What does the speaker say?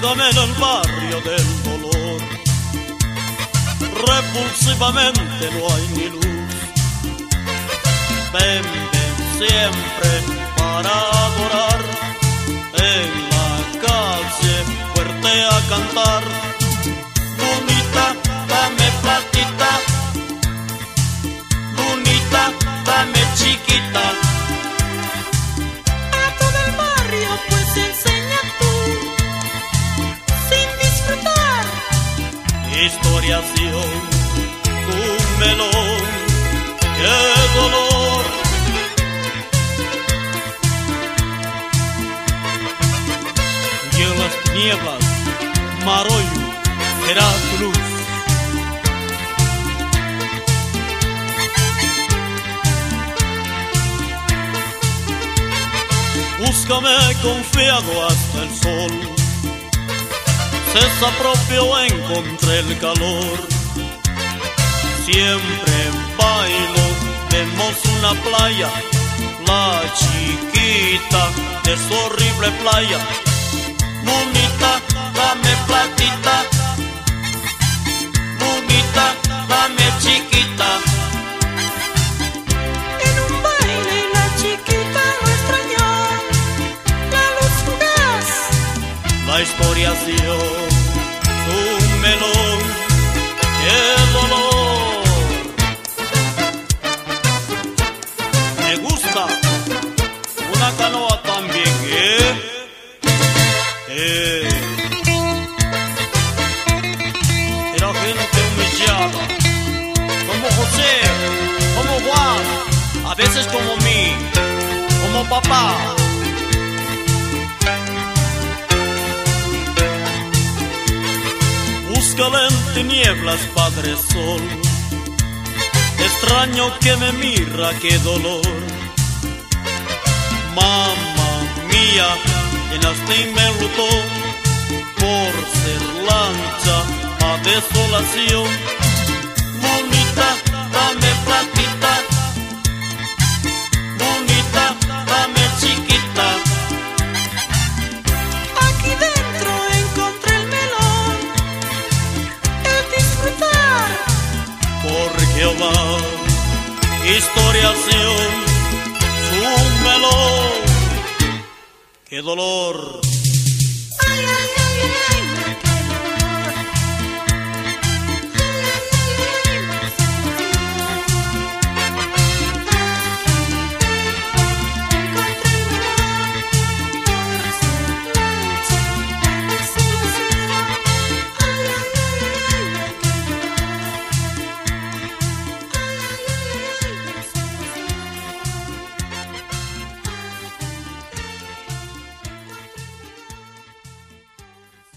Búscame en el barrio del dolor. Repulsivamente no hay ni luz. Ven, ven siempre para adorar. En la calle fuerte a cantar. Historiación, un melón, qué dolor. Y en las tinieblas, Maroyo será tu luz. Búscame confiado hasta el sol. Se apropió, encontré el calor. Siempre bailo, vemos una playa, la chiquita de su horrible playa. Bonita, dame platita. Bonita, dame chiquita. En un baile veces como mí, como papá. Búscala en tinieblas, Padre Sol. Extraño que me mira, qué dolor. Mamá mía, llenaste y me enlutó por ser lancha a desolación. Jehová. Historiación, su melón, qué dolor. Ay, ay, ay,